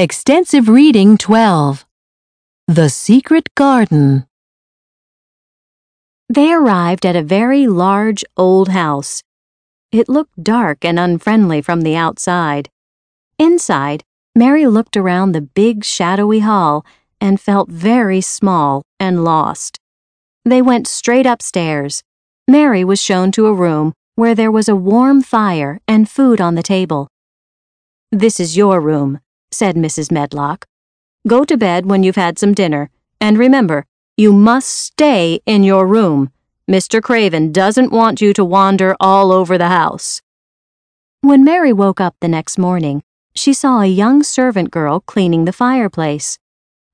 Extensive Reading 12 The Secret Garden. They arrived at a very large old house. It looked dark and unfriendly from the outside. Inside, Mary looked around the big shadowy hall and felt very small and lost. They went straight upstairs. Mary was shown to a room where there was a warm fire and food on the table. This is your room, said Mrs. Medlock. Go to bed when you've had some dinner, and remember, you must stay in your room. Mr. Craven doesn't want you to wander all over the house. When Mary woke up the next morning, she saw a young servant girl cleaning the fireplace.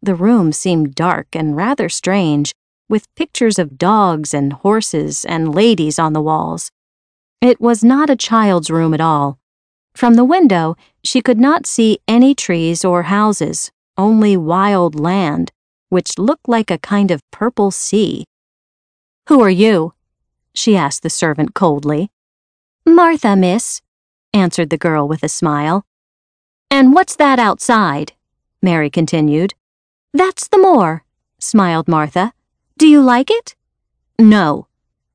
The room seemed dark and rather strange, with pictures of dogs and horses and ladies on the walls. It was not a child's room at all. From the window, she could not see any trees or houses, only wild land, which looked like a kind of purple sea. Who are you? she asked the servant coldly. Martha, miss, answered the girl with a smile. And what's that outside? Mary continued. That's the moor, smiled Martha. Do you like it? No,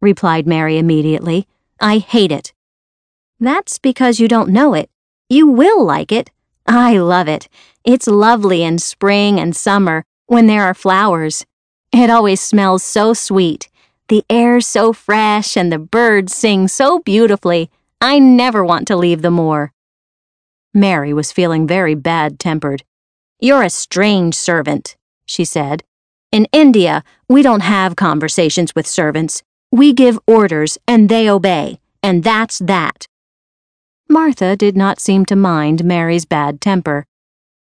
replied Mary immediately. I hate it. That's because you don't know it. You will like it. I love it. It's lovely in spring and summer when there are flowers. It always smells so sweet. The air so fresh and the birds sing so beautifully. I never want to leave the moor. Mary was feeling very bad tempered. You're a strange servant, she said. In India, we don't have conversations with servants. We give orders and they obey, and that's that. Martha did not seem to mind Mary's bad temper.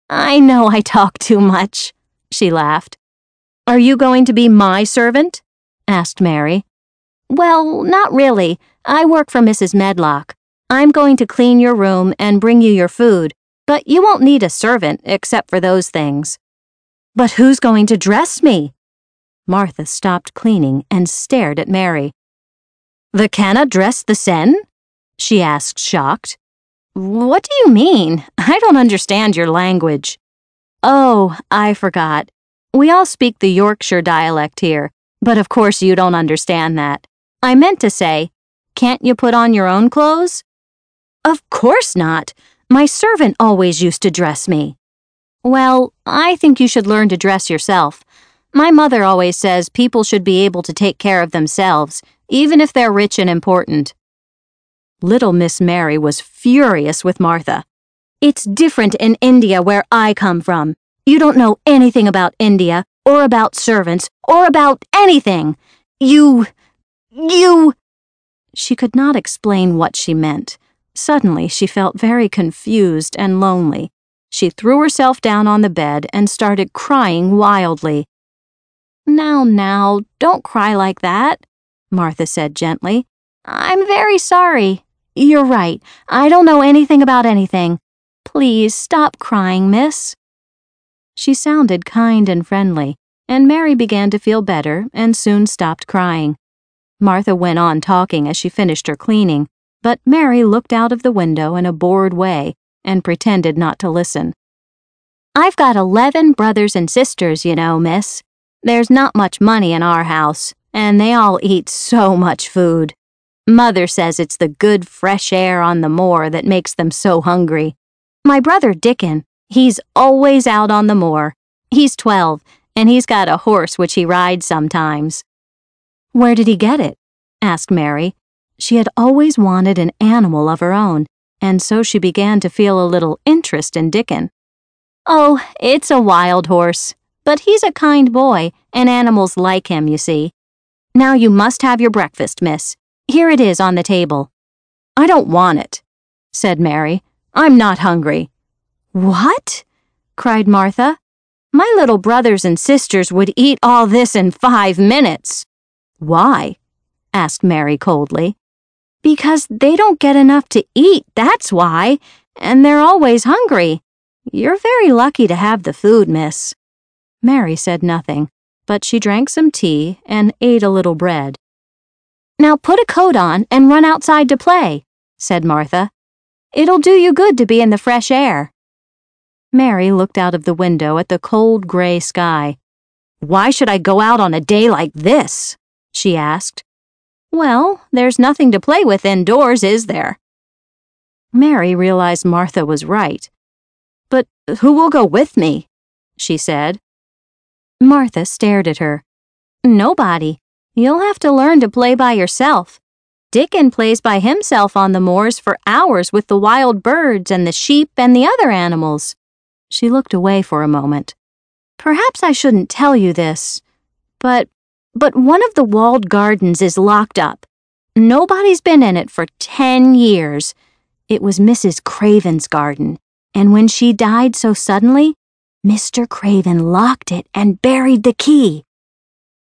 I know I talk too much, she laughed. Are you going to be my servant? asked Mary. Well, not really. I work for Mrs. Medlock. I'm going to clean your room and bring you your food, but you won't need a servant except for those things. But who's going to dress me? Martha stopped cleaning and stared at Mary. The canna dress the sen? She asked, shocked. What do you mean? I don't understand your language. Oh, I forgot. We all speak the Yorkshire dialect here, but of course you don't understand that. I meant to say, can't you put on your own clothes? Of course not. My servant always used to dress me. Well, I think you should learn to dress yourself. My mother always says people should be able to take care of themselves, even if they're rich and important. Little Miss Mary was furious with Martha. It's different in India where I come from. You don't know anything about India, or about servants, or about anything. You. you. She could not explain what she meant. Suddenly, she felt very confused and lonely. She threw herself down on the bed and started crying wildly. Now, now, don't cry like that, Martha said gently. I'm very sorry. You're right. I don't know anything about anything. Please stop crying, miss. She sounded kind and friendly, and Mary began to feel better and soon stopped crying. Martha went on talking as she finished her cleaning, but Mary looked out of the window in a bored way and pretended not to listen. I've got eleven brothers and sisters, you know, miss. There's not much money in our house, and they all eat so much food. Mother says it's the good fresh air on the moor that makes them so hungry. My brother Dickon, he's always out on the moor. He's 12, and he's got a horse which he rides sometimes. Where did he get it? asked Mary. She had always wanted an animal of her own, and so she began to feel a little interest in Dickon. Oh, it's a wild horse, but he's a kind boy, and animals like him, you see. Now you must have your breakfast, miss. Here it is on the table. I don't want it, said Mary. I'm not hungry. What? cried Martha. My little brothers and sisters would eat all this in five minutes. Why? asked Mary coldly. Because they don't get enough to eat, that's why, and they're always hungry. You're very lucky to have the food, miss. Mary said nothing, but she drank some tea and ate a little bread. Now put a coat on and run outside to play, said Martha. It'll do you good to be in the fresh air. Mary looked out of the window at the cold gray sky. Why should I go out on a day like this? she asked. Well, there's nothing to play with indoors, is there? Mary realized Martha was right. But who will go with me? she said. Martha stared at her. Nobody. You'll have to learn to play by yourself. Dickon plays by himself on the moors for hours with the wild birds and the sheep and the other animals. She looked away for a moment. Perhaps I shouldn't tell you this, but but one of the walled gardens is locked up. Nobody's been in it for ten years. It was Mrs. Craven's garden, and when she died so suddenly, Mr. Craven locked it and buried the key.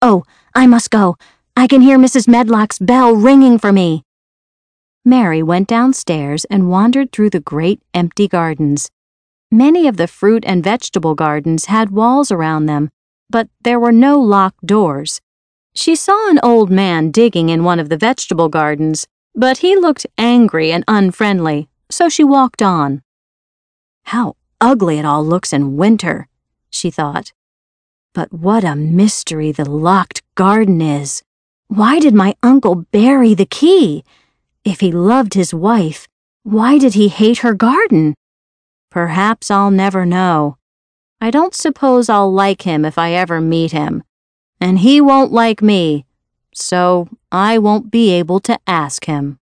Oh, I must go. I can hear Mrs. Medlock's bell ringing for me. Mary went downstairs and wandered through the great empty gardens. Many of the fruit and vegetable gardens had walls around them, but there were no locked doors. She saw an old man digging in one of the vegetable gardens, but he looked angry and unfriendly, so she walked on. How ugly it all looks in winter, she thought. But what a mystery the locked garden is. Why did my uncle bury the key? If he loved his wife, why did he hate her garden? Perhaps I'll never know. I don't suppose I'll like him if I ever meet him. And he won't like me, so I won't be able to ask him.